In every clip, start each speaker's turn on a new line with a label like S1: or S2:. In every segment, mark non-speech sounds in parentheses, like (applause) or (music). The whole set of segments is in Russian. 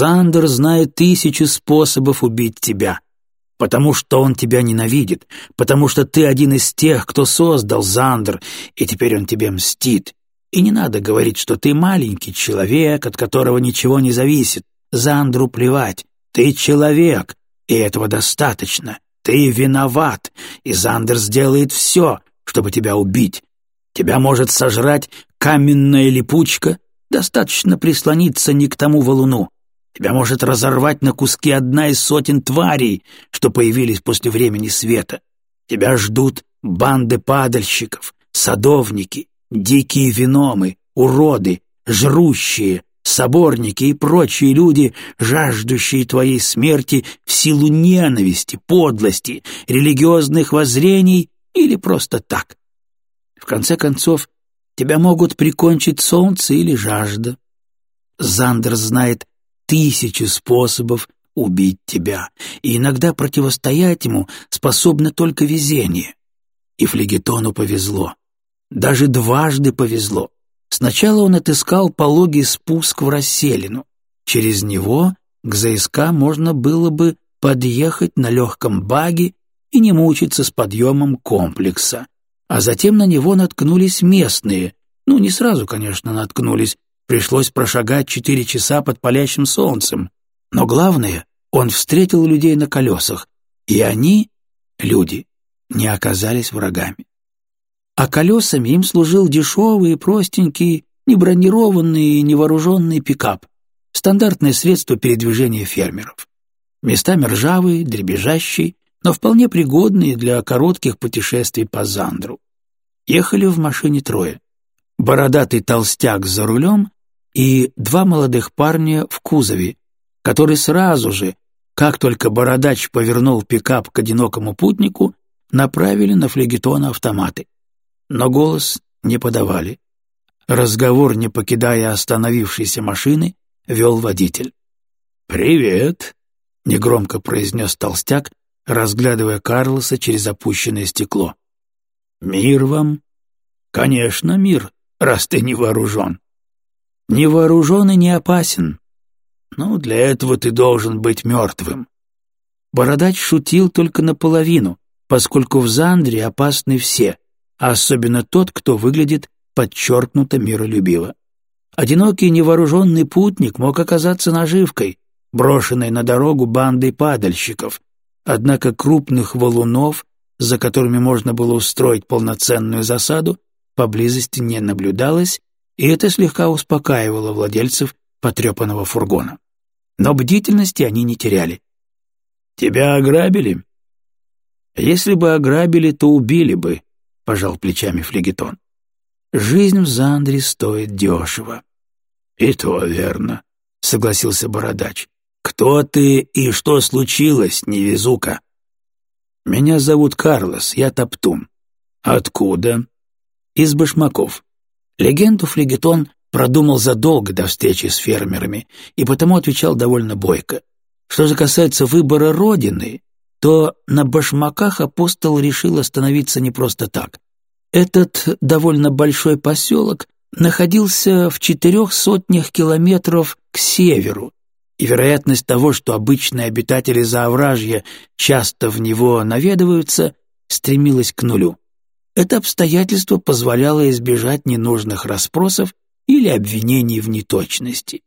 S1: Зандер знает тысячи способов убить тебя, потому что он тебя ненавидит, потому что ты один из тех, кто создал Зандер, и теперь он тебе мстит. И не надо говорить, что ты маленький человек, от которого ничего не зависит. Зандру плевать. Ты человек, и этого достаточно. Ты виноват, и Зандер сделает все, чтобы тебя убить. Тебя может сожрать каменная липучка, достаточно прислониться не к тому валуну. Тебя может разорвать на куски одна из сотен тварей, что появились после времени света. Тебя ждут банды падальщиков, садовники, дикие виномы, уроды, жрущие, соборники и прочие люди, жаждущие твоей смерти в силу ненависти, подлости, религиозных воззрений или просто так. В конце концов, тебя могут прикончить солнце или жажда. Зандер знает тысячи способов убить тебя, и иногда противостоять ему способно только везение. И Флегетону повезло. Даже дважды повезло. Сначала он отыскал пологий спуск в расселину. Через него к ЗСК можно было бы подъехать на легком баге и не мучиться с подъемом комплекса. А затем на него наткнулись местные. Ну, не сразу, конечно, наткнулись, Пришлось прошагать четыре часа под палящим солнцем. Но главное, он встретил людей на колесах, и они, люди, не оказались врагами. А колесами им служил дешевый, простенький, небронированный и невооруженный пикап, стандартное средство передвижения фермеров. Местами ржавый, дребезжащий, но вполне пригодный для коротких путешествий по Зандру. Ехали в машине трое. Бородатый толстяк за рулем и два молодых парня в кузове, который сразу же, как только бородач повернул пикап к одинокому путнику, направили на флегетона автоматы. Но голос не подавали. Разговор, не покидая остановившейся машины, вел водитель. «Привет», — негромко произнес толстяк, разглядывая Карлоса через опущенное стекло. «Мир вам?» «Конечно, мир, раз ты не вооружен». Не вооружен и не опасен. Ну, для этого ты должен быть мертвым. Бородач шутил только наполовину, поскольку в Зандре опасны все, а особенно тот, кто выглядит подчеркнуто миролюбиво. Одинокий невооруженный путник мог оказаться наживкой, брошенной на дорогу бандой падальщиков, однако крупных валунов, за которыми можно было устроить полноценную засаду, поблизости не наблюдалось, и это слегка успокаивало владельцев потрепанного фургона. Но бдительности они не теряли. «Тебя ограбили?» «Если бы ограбили, то убили бы», — пожал плечами флегетон. «Жизнь в Зандре стоит дешево». «И то верно», — согласился бородач. «Кто ты и что случилось, невезука?» «Меня зовут Карлос, я Топтун». «Откуда?» «Из Башмаков». Легенду флегетон продумал задолго до встречи с фермерами и потому отвечал довольно бойко. Что же касается выбора родины, то на башмаках апостол решил остановиться не просто так. Этот довольно большой поселок находился в четырех сотнях километров к северу, и вероятность того, что обычные обитатели Заовражья часто в него наведываются, стремилась к нулю. Это обстоятельство позволяло избежать ненужных расспросов или обвинений в неточности.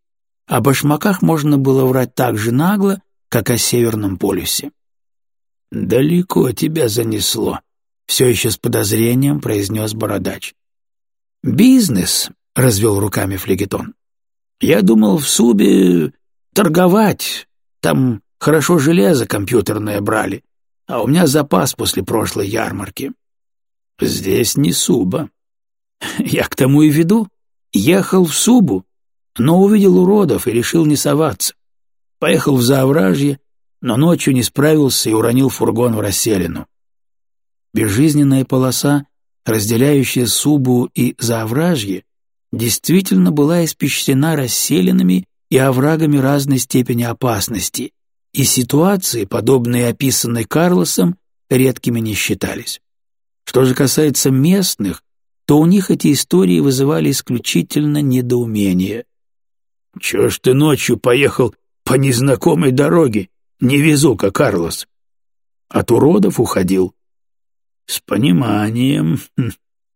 S1: О башмаках можно было врать так же нагло, как о Северном полюсе. «Далеко тебя занесло», — все еще с подозрением произнес Бородач. «Бизнес», — развел руками флегетон. «Я думал в Субе торговать, там хорошо железо компьютерное брали, а у меня запас после прошлой ярмарки. Здесь не Суба. (laughs) Я к тому и веду. Ехал в Субу, но увидел уродов и решил не соваться. Поехал в Заовражье, но ночью не справился и уронил фургон в расселину. Безжизненная полоса, разделяющая Субу и Заовражье, действительно была испещрена расселинами и оврагами разной степени опасности, и ситуации, подобные описанной Карлосом, редкими не считались. Что же касается местных, то у них эти истории вызывали исключительно недоумение. «Чего ж ты ночью поехал по незнакомой дороге, невезука Карлос. От уродов уходил. С пониманием,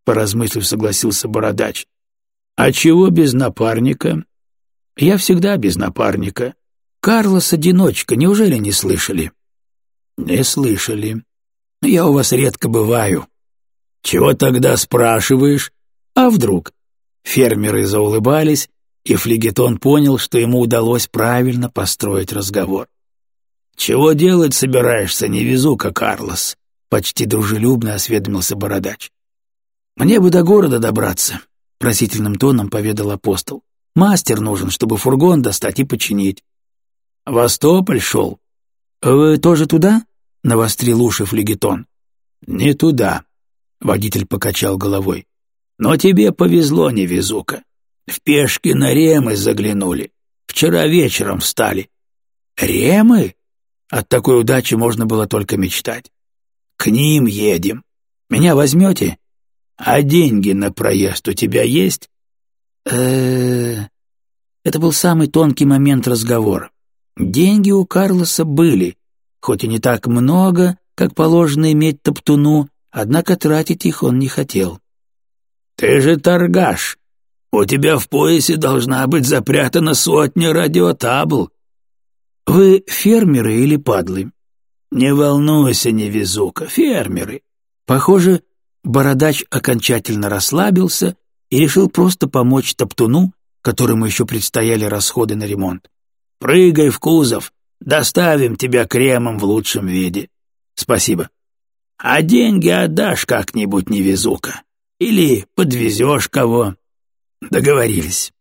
S1: поразмыслив, согласился бородач. А чего без напарника? Я всегда без напарника. Карлос одиночка, неужели не слышали? Не слышали. Я у вас редко бываю. Чего тогда спрашиваешь? А вдруг? Фермеры заулыбались, и Флегетон понял, что ему удалось правильно построить разговор. «Чего делать собираешься, невезука, Карлос?» — почти дружелюбно осведомился бородач. «Мне бы до города добраться», — просительным тоном поведал апостол. «Мастер нужен, чтобы фургон достать и починить». «Востополь шел». «Вы тоже туда?» — навострил уши флегетон. «Не туда», — водитель покачал головой. «Но тебе повезло, невезука. В пешки на Ремы заглянули. Вчера вечером встали». «Ремы?» От такой удачи можно было только мечтать. «К ним едем. Меня возьмете? А деньги на проезд у тебя есть?» э Это был самый тонкий момент разговора. Деньги у Карлоса были, хоть и не так много, как положено иметь топтуну, однако тратить их он не хотел. «Ты же торгаш. У тебя в поясе должна быть запрятана сотня радиотабл». «Вы фермеры или падлы?» «Не волнуйся, невезука, фермеры». Похоже, бородач окончательно расслабился и решил просто помочь топтуну, которому еще предстояли расходы на ремонт. «Прыгай в кузов, доставим тебя кремом в лучшем виде». «Спасибо». «А деньги отдашь как-нибудь, невезука. Или подвезешь кого». «Договорились».